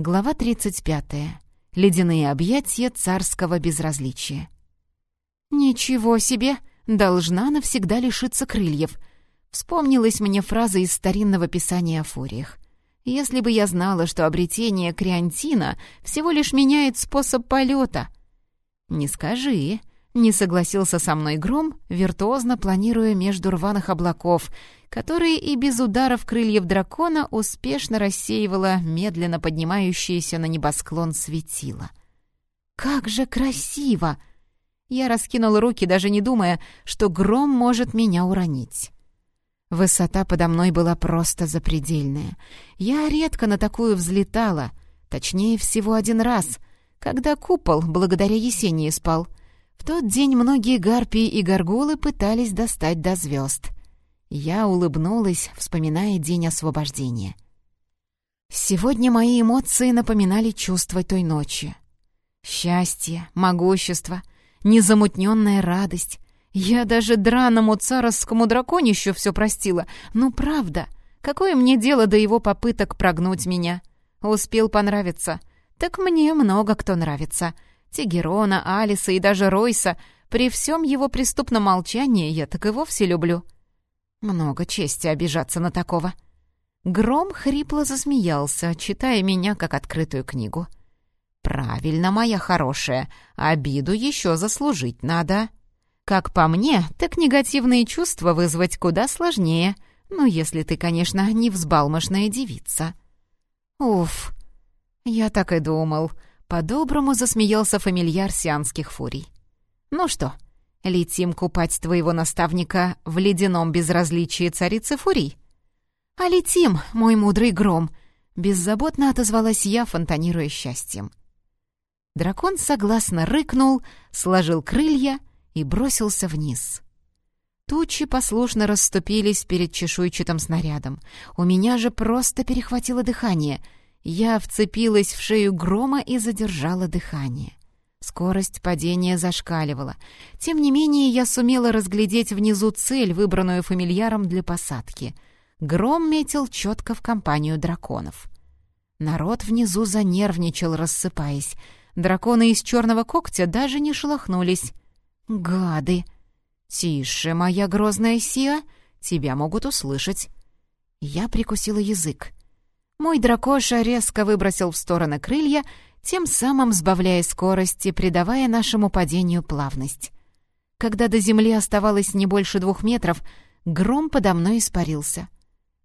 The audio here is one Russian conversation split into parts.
Глава 35. Ледяные объятия царского безразличия. «Ничего себе! Должна навсегда лишиться крыльев!» Вспомнилась мне фраза из старинного писания о фуриях. «Если бы я знала, что обретение криантина всего лишь меняет способ полета!» «Не скажи!» Не согласился со мной гром, виртуозно планируя между рваных облаков, которые и без ударов крыльев дракона успешно рассеивало медленно поднимающееся на небосклон светило. «Как же красиво!» Я раскинула руки, даже не думая, что гром может меня уронить. Высота подо мной была просто запредельная. Я редко на такую взлетала, точнее всего один раз, когда купол благодаря Есении спал — в тот день многие гарпии и горгулы пытались достать до звезд. Я улыбнулась, вспоминая день освобождения. Сегодня мои эмоции напоминали чувства той ночи. Счастье, могущество, незамутненная радость. Я даже драному царовскому драконищу все простила. Ну, правда, какое мне дело до его попыток прогнуть меня? Успел понравиться. Так мне много кто нравится. Тигерона, Алиса и даже Ройса, при всем его преступном молчании я так и вовсе люблю. Много чести обижаться на такого. Гром хрипло засмеялся, читая меня как открытую книгу. «Правильно, моя хорошая, обиду еще заслужить надо. Как по мне, так негативные чувства вызвать куда сложнее, ну, если ты, конечно, не взбалмошная девица». «Уф, я так и думал», по-доброму засмеялся фамильяр сианских фурий. «Ну что, летим купать твоего наставника в ледяном безразличии царицы фурий?» «А летим, мой мудрый гром!» — беззаботно отозвалась я, фонтанируя счастьем. Дракон согласно рыкнул, сложил крылья и бросился вниз. Тучи послушно расступились перед чешуйчатым снарядом. У меня же просто перехватило дыхание — я вцепилась в шею грома и задержала дыхание. Скорость падения зашкаливала. Тем не менее, я сумела разглядеть внизу цель, выбранную фамильяром для посадки. Гром метил четко в компанию драконов. Народ внизу занервничал, рассыпаясь. Драконы из черного когтя даже не шелохнулись. «Гады!» «Тише, моя грозная Сия! Тебя могут услышать!» Я прикусила язык. Мой дракоша резко выбросил в стороны крылья, тем самым сбавляя скорости, придавая нашему падению плавность. Когда до земли оставалось не больше двух метров, гром подо мной испарился.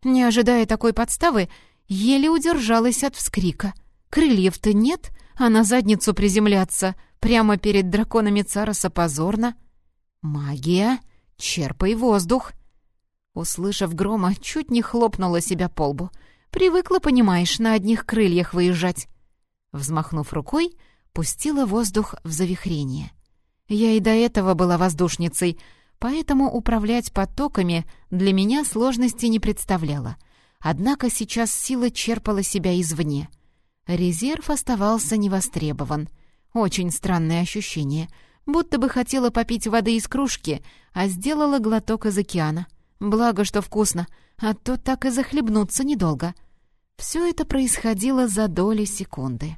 Не ожидая такой подставы, еле удержалась от вскрика. Крыльев-то нет, а на задницу приземляться прямо перед драконами Цароса позорно. «Магия! Черпай воздух!» Услышав грома, чуть не хлопнула себя по лбу — Привыкла, понимаешь, на одних крыльях выезжать». Взмахнув рукой, пустила воздух в завихрение. Я и до этого была воздушницей, поэтому управлять потоками для меня сложности не представляло. Однако сейчас сила черпала себя извне. Резерв оставался невостребован. Очень странное ощущение, будто бы хотела попить воды из кружки, а сделала глоток из океана. Благо, что вкусно, а то так и захлебнуться недолго. Все это происходило за доли секунды.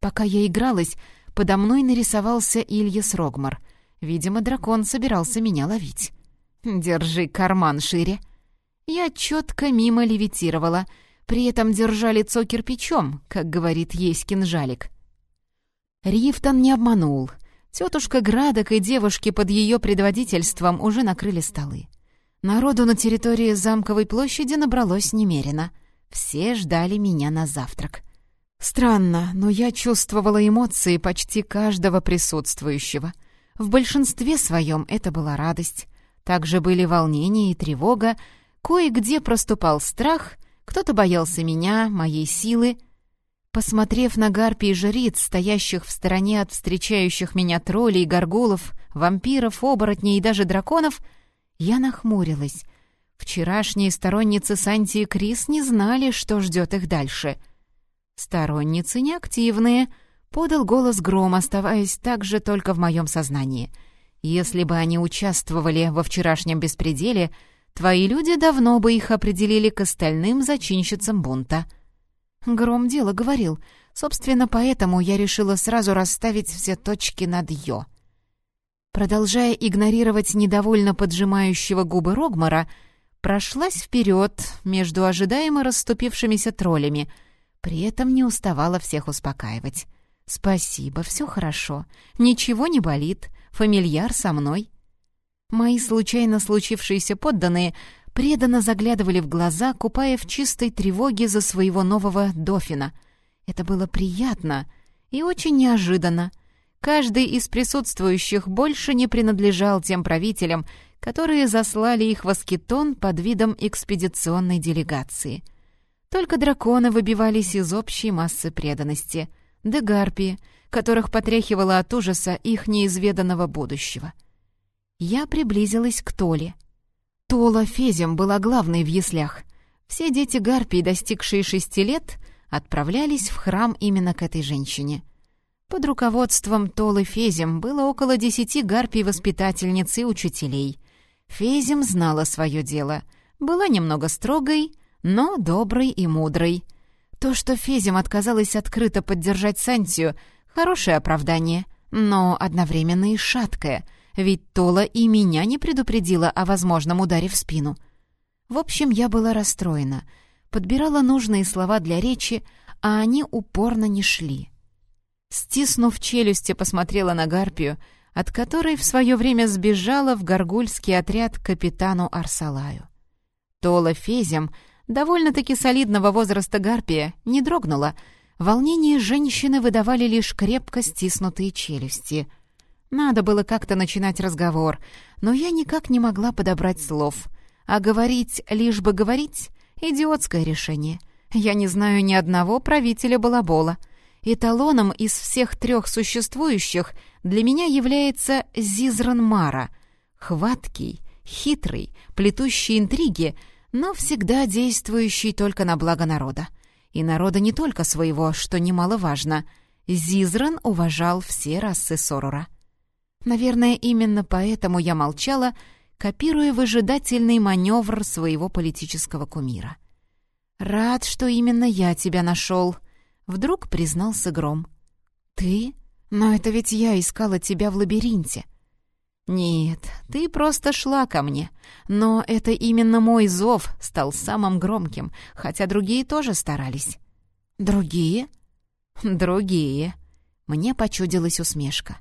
Пока я игралась, подо мной нарисовался Ильяс Рогмар. Видимо, дракон собирался меня ловить. «Держи карман шире». Я четко мимо левитировала, при этом держа лицо кирпичом, как говорит есть кинжалик. Рифтон не обманул. Тетушка Градок и девушки под ее предводительством уже накрыли столы. Народу на территории замковой площади набралось немерено — все ждали меня на завтрак. Странно, но я чувствовала эмоции почти каждого присутствующего. В большинстве своем это была радость. Также были волнение и тревога, кое-где проступал страх, кто-то боялся меня, моей силы. Посмотрев на гарпий и жриц, стоящих в стороне от встречающих меня троллей, горгулов, вампиров, оборотней и даже драконов, я нахмурилась, Вчерашние сторонницы Санти и Крис не знали, что ждет их дальше. «Сторонницы неактивные», — подал голос Гром, оставаясь также только в моем сознании. «Если бы они участвовали во вчерашнем беспределе, твои люди давно бы их определили к остальным зачинщицам бунта». Гром дело говорил. Собственно, поэтому я решила сразу расставить все точки над «ё». Продолжая игнорировать недовольно поджимающего губы Рогмара, прошлась вперед между ожидаемо расступившимися троллями, при этом не уставала всех успокаивать. «Спасибо, все хорошо. Ничего не болит. Фамильяр со мной». Мои случайно случившиеся подданные преданно заглядывали в глаза, купая в чистой тревоге за своего нового дофина. Это было приятно и очень неожиданно. Каждый из присутствующих больше не принадлежал тем правителям, которые заслали их в Аскетон под видом экспедиционной делегации. Только драконы выбивались из общей массы преданности, да гарпии, которых потряхивало от ужаса их неизведанного будущего. Я приблизилась к Толе — Тола Фезем была главной в яслях. Все дети Гарпии, достигшие шести лет, отправлялись в храм именно к этой женщине. Под руководством Толы Фезем было около десяти гарпий-воспитательниц и учителей. Фезем знала свое дело. Была немного строгой, но доброй и мудрой. То, что Фезем отказалась открыто поддержать Сантию, хорошее оправдание, но одновременно и шаткое — ведь Тола и меня не предупредила о возможном ударе в спину. В общем, я была расстроена, подбирала нужные слова для речи, а они упорно не шли. Стиснув челюсти, посмотрела на Гарпию, от которой в свое время сбежала в горгульский отряд капитану Арсалаю. Тола Фезем, довольно-таки солидного возраста Гарпия, не дрогнула. Волнение женщины выдавали лишь крепко стиснутые челюсти — надо было как-то начинать разговор, но я никак не могла подобрать слов. А говорить, лишь бы говорить — идиотское решение. Я не знаю ни одного правителя балабола. Эталоном из всех трех существующих для меня является Зизран Мара. Хваткий, хитрый, плетущий интриги, но всегда действующий только на благо народа. И народа не только своего, что немаловажно. Зизран уважал все расы Сорура. Наверное, именно поэтому я молчала, копируя выжидательный маневр своего политического кумира. «Рад, что именно я тебя нашел», — вдруг признался Гром. «Ты? Но это ведь я искала тебя в лабиринте». «Нет, ты просто шла ко мне. Но это именно мой зов стал самым громким, хотя другие тоже старались». «Другие?» «Другие». Мне почудилась усмешка.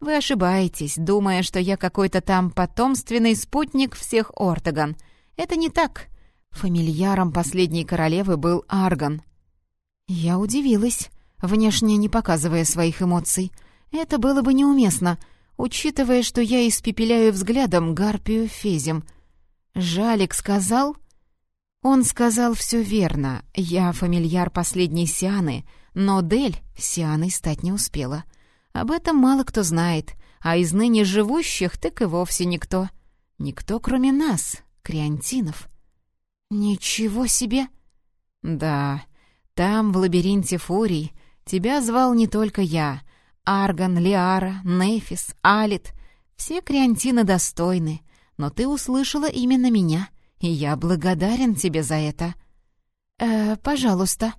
Вы ошибаетесь, думая, что я какой-то там потомственный спутник всех Ортоган. Это не так. Фамильяром последней королевы был Арган. Я удивилась, внешне не показывая своих эмоций. Это было бы неуместно, учитывая, что я испепеляю взглядом Гарпию Фезем. Жалик сказал... Он сказал все верно. Я фамильяр последней Сианы, но Дель Сианой стать не успела. Об этом мало кто знает, а из ныне живущих так и вовсе никто. Никто, кроме нас, криантинов. Ничего себе! Да, там, в лабиринте фурий, тебя звал не только я. Арган, Лиара, Нефис, Алит — все криантины достойны, но ты услышала именно меня, и я благодарен тебе за это. «Э, пожалуйста».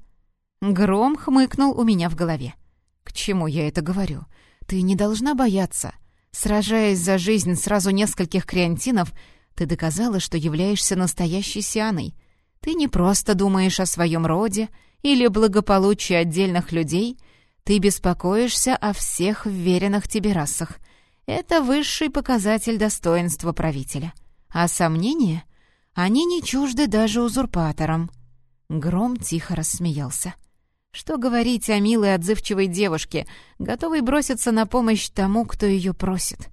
Гром хмыкнул у меня в голове. К чему я это говорю? Ты не должна бояться. Сражаясь за жизнь сразу нескольких креантинов, ты доказала, что являешься настоящей Сианой. Ты не просто думаешь о своем роде или благополучии отдельных людей, ты беспокоишься о всех вверенных тебе расах. Это высший показатель достоинства правителя. А сомнения? Они не чужды даже узурпаторам. Гром тихо рассмеялся. Что говорить о милой отзывчивой девушке, готовой броситься на помощь тому, кто ее просит?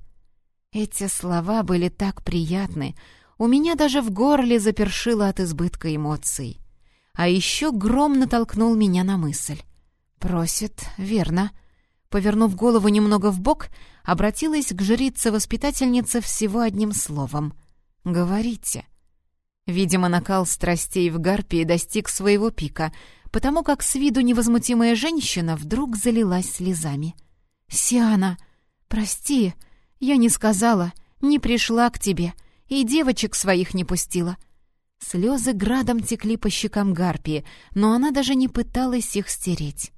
Эти слова были так приятны, у меня даже в горле запершило от избытка эмоций. А еще гром натолкнул меня на мысль. «Просит, верно». Повернув голову немного в бок, обратилась к жрице-воспитательнице всего одним словом. «Говорите». Видимо, накал страстей в Гарпии достиг своего пика — потому как с виду невозмутимая женщина вдруг залилась слезами. «Сиана, прости, я не сказала, не пришла к тебе и девочек своих не пустила. Слезы градом текли по щекам Гарпии, но она даже не пыталась их стереть.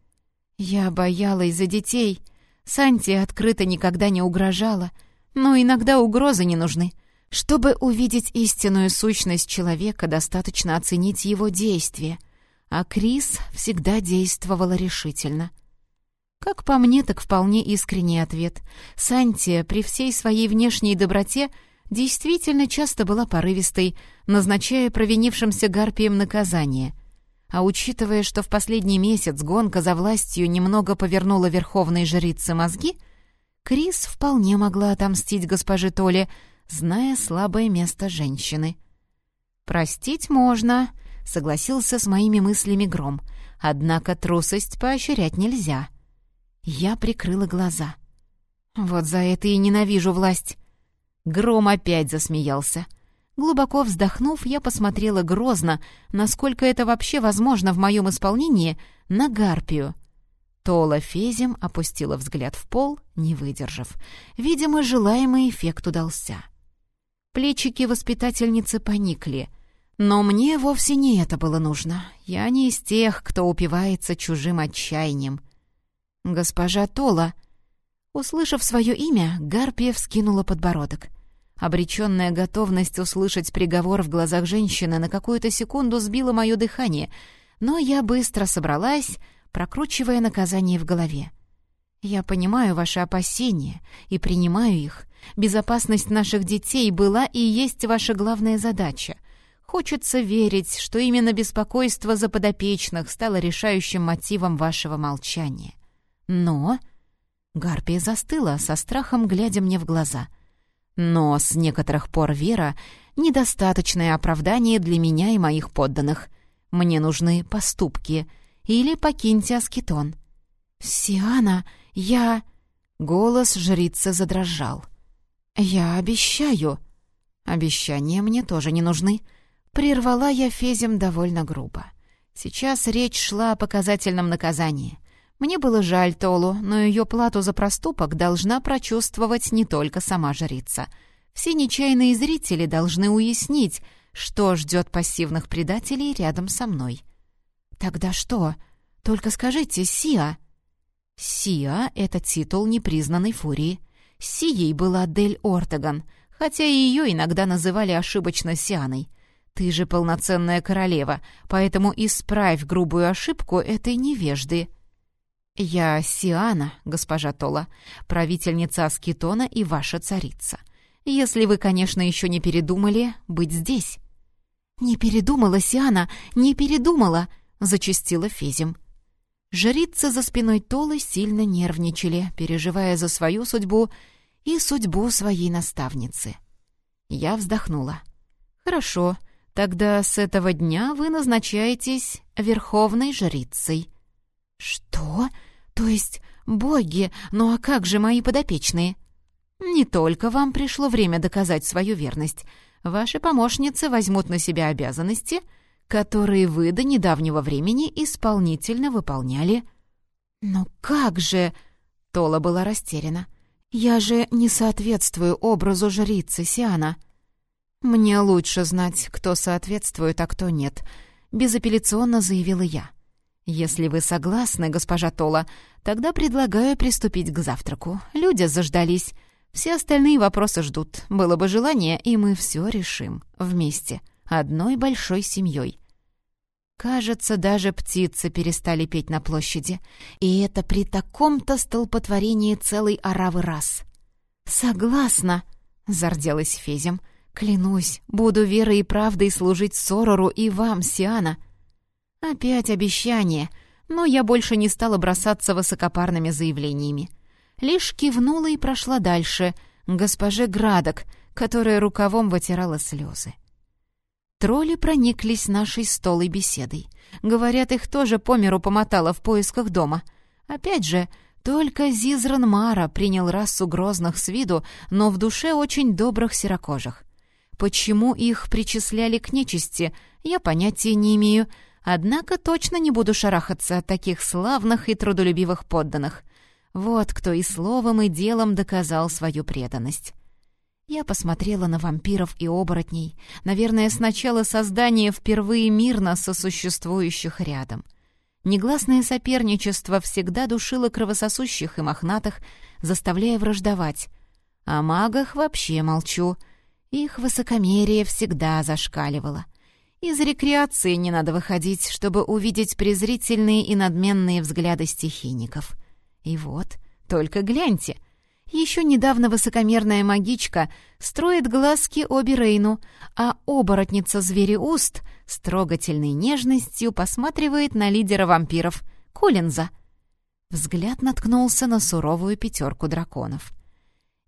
Я боялась за детей. Санти открыто никогда не угрожала, но иногда угрозы не нужны. Чтобы увидеть истинную сущность человека, достаточно оценить его действия, а Крис всегда действовала решительно. Как по мне, так вполне искренний ответ. Сантия при всей своей внешней доброте действительно часто была порывистой, назначая провинившимся гарпиям наказание. А учитывая, что в последний месяц гонка за властью немного повернула верховной жрице мозги, Крис вполне могла отомстить госпоже Толе, зная слабое место женщины. «Простить можно», — согласился с моими мыслями Гром, «однако трусость поощрять нельзя». Я прикрыла глаза. «Вот за это и ненавижу власть». Гром опять засмеялся. Глубоко вздохнув, я посмотрела грозно, насколько это вообще возможно в моем исполнении, на Гарпию. Тола Фезем опустила взгляд в пол, не выдержав. Видимо, желаемый эффект удался. Плечики воспитательницы поникли. Но мне вовсе не это было нужно. Я не из тех, кто упивается чужим отчаянием. «Госпожа Тола...» Услышав свое имя, Гарпия вскинула подбородок. Обреченная готовность услышать приговор в глазах женщины на какую-то секунду сбила мое дыхание, но я быстро собралась, прокручивая наказание в голове. «Я понимаю ваши опасения и принимаю их. Безопасность наших детей была и есть ваша главная задача. Хочется верить, что именно беспокойство за подопечных стало решающим мотивом вашего молчания. Но...» Гарпия застыла, со страхом глядя мне в глаза. «Но с некоторых пор вера — недостаточное оправдание для меня и моих подданных. Мне нужны поступки. Или покиньте Аскетон». «Сиана, я...» Голос жрицы задрожал. «Я обещаю». «Обещания мне тоже не нужны». Прервала я Фезем довольно грубо. Сейчас речь шла о показательном наказании. Мне было жаль Толу, но ее плату за проступок должна прочувствовать не только сама жрица. Все нечаянные зрители должны уяснить, что ждет пассивных предателей рядом со мной. «Тогда что? Только скажите, Сиа!» «Сиа — это титул непризнанной фурии. Сией была Дель Ортеган, хотя и ее иногда называли ошибочно Сианой. Ты же полноценная королева, поэтому исправь грубую ошибку этой невежды». «Я Сиана, госпожа Тола, правительница Аскетона и ваша царица. Если вы, конечно, еще не передумали быть здесь». «Не передумала, Сиана, не передумала!» — зачастила Фезем. Жрицы за спиной Толы сильно нервничали, переживая за свою судьбу и судьбу своей наставницы. Я вздохнула. «Хорошо, тогда с этого дня вы назначаетесь верховной жрицей». «Что? То есть боги? Ну а как же мои подопечные?» «Не только вам пришло время доказать свою верность. Ваши помощницы возьмут на себя обязанности, которые вы до недавнего времени исполнительно выполняли». «Но как же...» — Тола была растеряна. «Я же не соответствую образу жрицы Сиана». «Мне лучше знать, кто соответствует, а кто нет», — безапелляционно заявила я. «Если вы согласны, госпожа Тола, тогда предлагаю приступить к завтраку. Люди заждались. Все остальные вопросы ждут. Было бы желание, и мы все решим. Вместе. Одной большой семьей». Кажется, даже птицы перестали петь на площади. И это при таком-то столпотворении целой оравы раз. «Согласна», — зарделась Фезем. «Клянусь, буду верой и правдой служить Сорору и вам, Сиана». Опять обещание, но я больше не стала бросаться высокопарными заявлениями. Лишь кивнула и прошла дальше, госпоже Градок, которая рукавом вытирала слезы. Тролли прониклись нашей столой беседой. Говорят, их тоже по миру помотало в поисках дома. Опять же, только Зизран Мара принял расу грозных с виду, но в душе очень добрых серокожих. Почему их причисляли к нечисти, я понятия не имею, Однако точно не буду шарахаться от таких славных и трудолюбивых подданных. Вот кто и словом, и делом доказал свою преданность. Я посмотрела на вампиров и оборотней. Наверное, с начала создания впервые мирно сосуществующих рядом. Негласное соперничество всегда душило кровососущих и мохнатых, заставляя враждовать. О магах вообще молчу. Их высокомерие всегда зашкаливало. Из рекреации не надо выходить, чтобы увидеть презрительные и надменные взгляды стихийников. И вот, только гляньте. Еще недавно высокомерная магичка строит глазки Оби Рейну, а оборотница Звереуст с трогательной нежностью посматривает на лидера вампиров, Коллинза. Взгляд наткнулся на суровую пятерку драконов.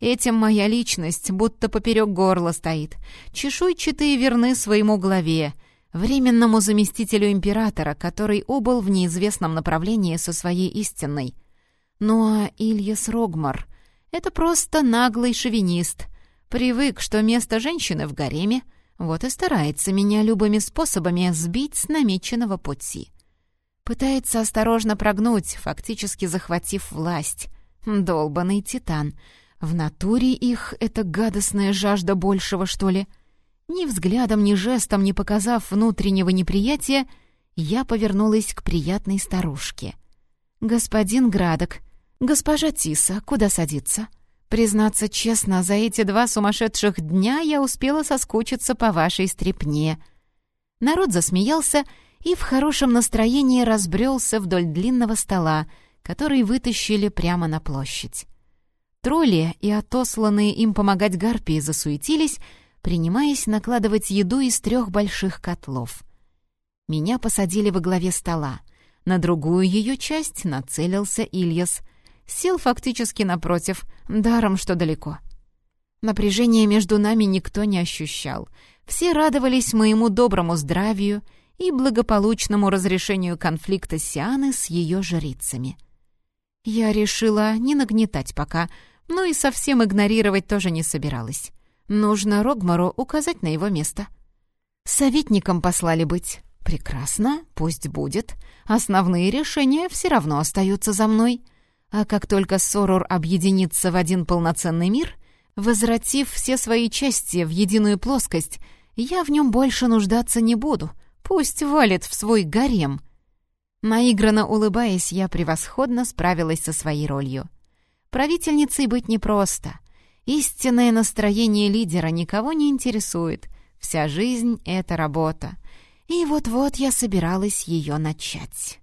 Этим моя личность будто поперек горла стоит. Чешуйчатые верны своему главе, временному заместителю императора, который убыл в неизвестном направлении со своей истинной. Ну а Ильяс Рогмар — это просто наглый шовинист. Привык, что место женщины в гареме, вот и старается меня любыми способами сбить с намеченного пути. Пытается осторожно прогнуть, фактически захватив власть. Долбанный титан. В натуре их эта гадостная жажда большего, что ли — ни взглядом, ни жестом не показав внутреннего неприятия, я повернулась к приятной старушке. «Господин Градок, госпожа Тиса, куда садиться?» «Признаться честно, за эти два сумасшедших дня я успела соскучиться по вашей стрепне». Народ засмеялся и в хорошем настроении разбрелся вдоль длинного стола, который вытащили прямо на площадь. Тролли и отосланные им помогать гарпии засуетились, принимаясь накладывать еду из трех больших котлов. Меня посадили во главе стола. На другую ее часть нацелился Ильяс. Сел фактически напротив, даром что далеко. Напряжение между нами никто не ощущал. Все радовались моему доброму здравию и благополучному разрешению конфликта Сианы с ее жрицами. Я решила не нагнетать пока, но и совсем игнорировать тоже не собиралась. Нужно Рогмару указать на его место. Советником послали быть. Прекрасно, пусть будет. Основные решения все равно остаются за мной. А как только Сорор объединится в один полноценный мир, возвратив все свои части в единую плоскость, я в нем больше нуждаться не буду. Пусть валит в свой гарем. Наигранно улыбаясь, я превосходно справилась со своей ролью. Правительницей быть непросто — Истинное настроение лидера никого не интересует. Вся жизнь — это работа. И вот-вот я собиралась ее начать.